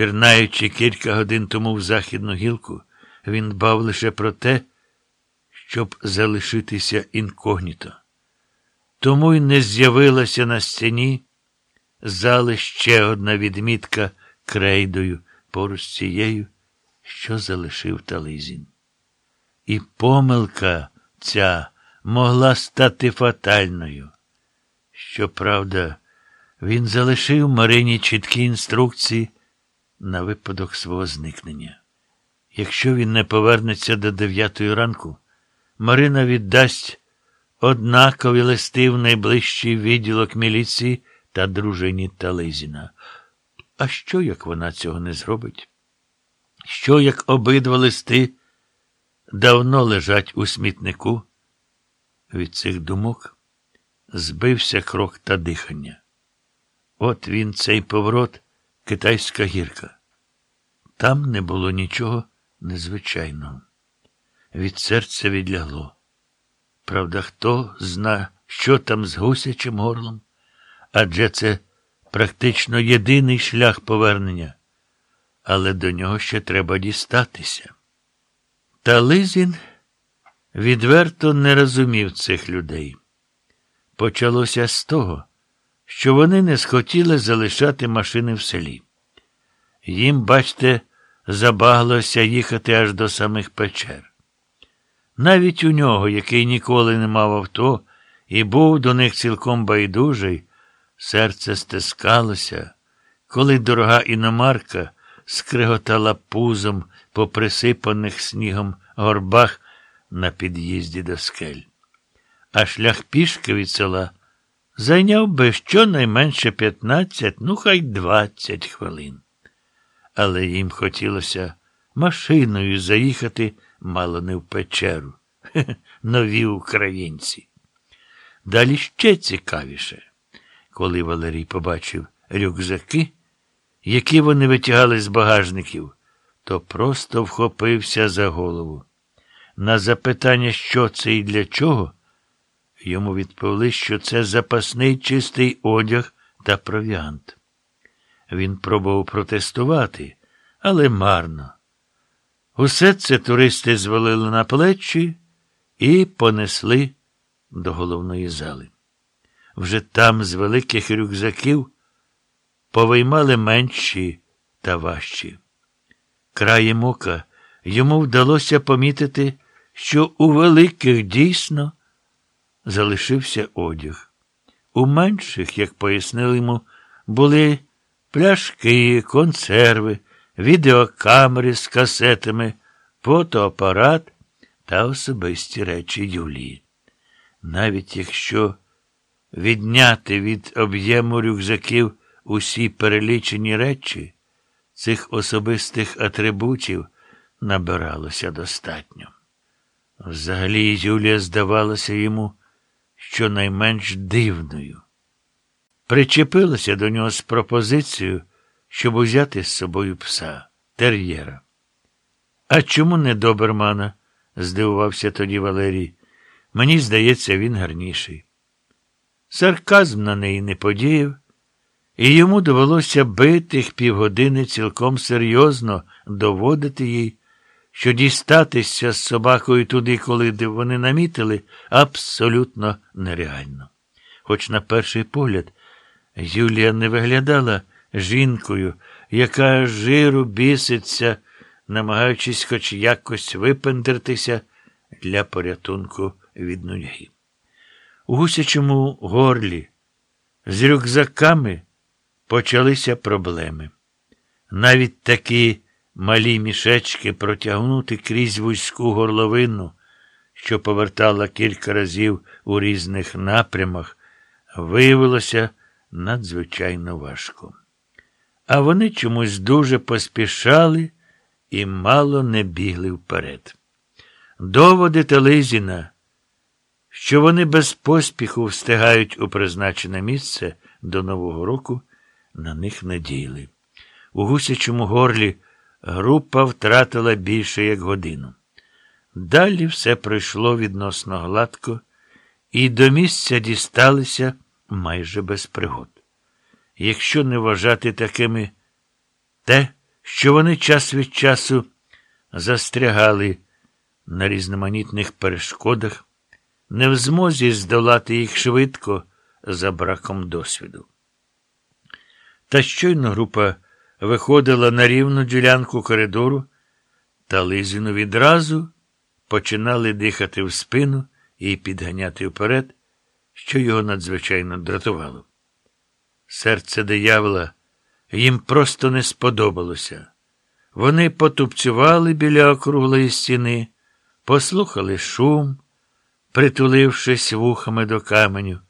Пірнаючи кілька годин тому в західну гілку, він дбав лише про те, щоб залишитися інкогніто. Тому й не з'явилася на стіні зали ще одна відмітка крейдою поруч з цією, що залишив Тализін. І помилка ця могла стати фатальною. Щоправда, він залишив Марині чіткі інструкції на випадок свого зникнення. Якщо він не повернеться до дев'ятої ранку, Марина віддасть однакові листи в найближчий відділок міліції та дружині Тализіна. А що, як вона цього не зробить? Що, як обидва листи давно лежать у смітнику? Від цих думок збився крок та дихання. От він, цей поворот, китайська гірка. Там не було нічого незвичайного. Від серця відлягло. Правда, хто зна, що там з гусячим горлом? Адже це практично єдиний шлях повернення. Але до нього ще треба дістатися. Та Лизін відверто не розумів цих людей. Почалося з того, що вони не схотіли залишати машини в селі. Їм, бачте, забаглося їхати аж до самих печер. Навіть у нього, який ніколи не мав авто і був до них цілком байдужий, серце стискалося, коли дорога іномарка скриготала пузом по присипаних снігом горбах на під'їзді до скель. А шлях пішки від села зайняв би щонайменше 15, ну хай 20 хвилин. Але їм хотілося машиною заїхати мало не в печеру. Нові українці. Далі ще цікавіше, коли Валерій побачив рюкзаки, які вони витягали з багажників, то просто вхопився за голову. На запитання, що це і для чого, йому відповіли, що це запасний чистий одяг та провіант. Він пробував протестувати, але марно. Усе це туристи звалили на плечі і понесли до головної зали. Вже там з великих рюкзаків повиймали менші та важчі. Краєм ока йому вдалося помітити, що у великих дійсно залишився одяг. У менших, як пояснили йому, були пляшки, консерви, відеокамери з касетами, фотоапарат та особисті речі Юлії. Навіть якщо відняти від об'єму рюкзаків усі перелічені речі, цих особистих атрибутів набиралося достатньо. Взагалі Юлія здавалася йому щонайменш дивною. Причепилася до нього з пропозицією, щоб узяти з собою пса, тер'єра. А чому не добермана? здивувався тоді Валерій. Мені здається, він гарніший. Сарказм на неї не подіяв, і йому довелося битих півгодини цілком серйозно доводити їй, що дістатися з собакою туди, коли вони намітили, абсолютно нереально. Хоч на перший погляд Юлія не виглядала жінкою, яка жиру біситься, намагаючись хоч якось випендертися для порятунку від нудьги. У гусячому горлі з рюкзаками почалися проблеми. Навіть такі малі мішечки протягнути крізь вузьку горловину, що повертала кілька разів у різних напрямах, виявилося надзвичайно важко. А вони чомусь дуже поспішали і мало не бігли вперед. Доводи Телизіна, що вони без поспіху встигають у призначене місце до Нового року, на них не. У гусячому горлі група втратила більше як годину. Далі все пройшло відносно гладко, і до місця дісталися майже без пригод. Якщо не вважати такими те, що вони час від часу застрягали на різноманітних перешкодах, не в змозі здолати їх швидко за браком досвіду. Та щойно група виходила на рівну ділянку коридору, та Лизину відразу починали дихати в спину і підганяти вперед, що його надзвичайно дратувало. Серце диявола їм просто не сподобалося. Вони потупцювали біля округлої стіни, послухали шум, притулившись вухами до каменю,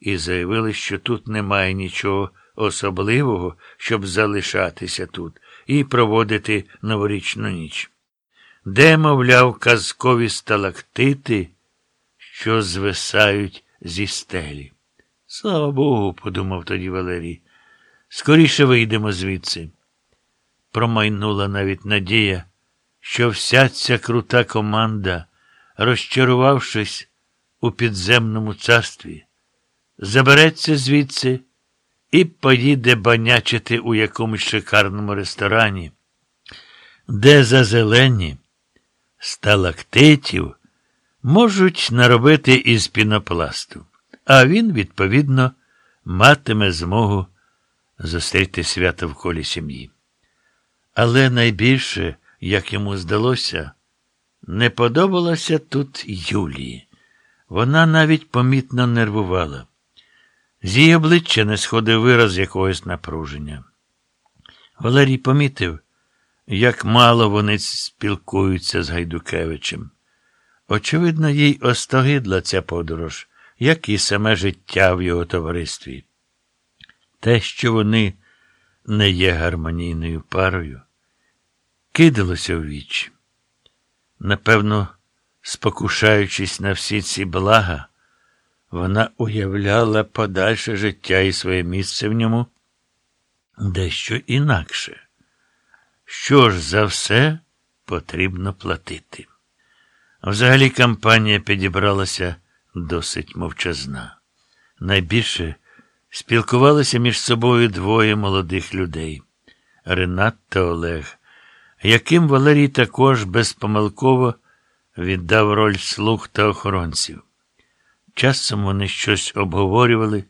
і заявили, що тут немає нічого особливого, щоб залишатися тут і проводити новорічну ніч. Де, мовляв, казкові сталактити, що звисають зі стелі. Слава Богу, подумав тоді Валерій. Скоріше вийдемо звідси. Промайнула навіть надія, що вся ця крута команда, розчарувавшись у підземному царстві, забереться звідси і поїде банячити у якомусь шикарному ресторані, де за зелені сталактитів можуть наробити із пінопласту, а він, відповідно, матиме змогу зустріти свято в колі сім'ї. Але найбільше, як йому здалося, не подобалося тут Юлії. Вона навіть помітно нервувала. З її обличчя не сходив вираз якогось напруження. Валерій помітив, як мало вони спілкуються з Гайдукевичем. Очевидно, їй остогидла ця подорож, як і саме життя в його товаристві. Те, що вони не є гармонійною парою, кидалося в вічі. Напевно, спокушаючись на всі ці блага, вона уявляла подальше життя і своє місце в ньому дещо інакше. Що ж за все потрібно платити? Взагалі кампанія підібралася досить мовчазна. Найбільше спілкувалися між собою двоє молодих людей Ренат та Олег, яким Валерій також безпомилково віддав роль слуг та охоронців. Часом вони щось обговорювали,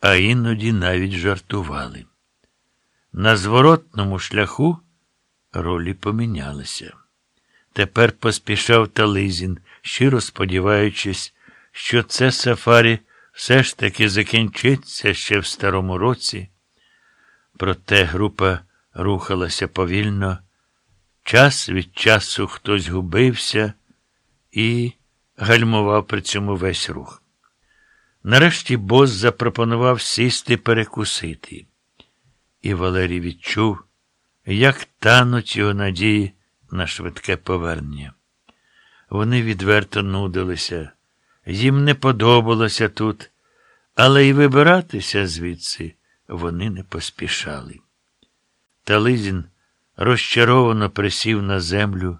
а іноді навіть жартували. На зворотному шляху ролі помінялися. Тепер поспішав Тализін, щиро сподіваючись, що це сафарі все ж таки закінчиться ще в старому році. Проте група рухалася повільно, час від часу хтось губився і гальмував при цьому весь рух. Нарешті бос запропонував сісти перекусити, і Валерій відчув, як тануть його надії на швидке повернення. Вони відверто нудилися, їм не подобалося тут, але й вибиратися звідси вони не поспішали. Тализін розчаровано присів на землю.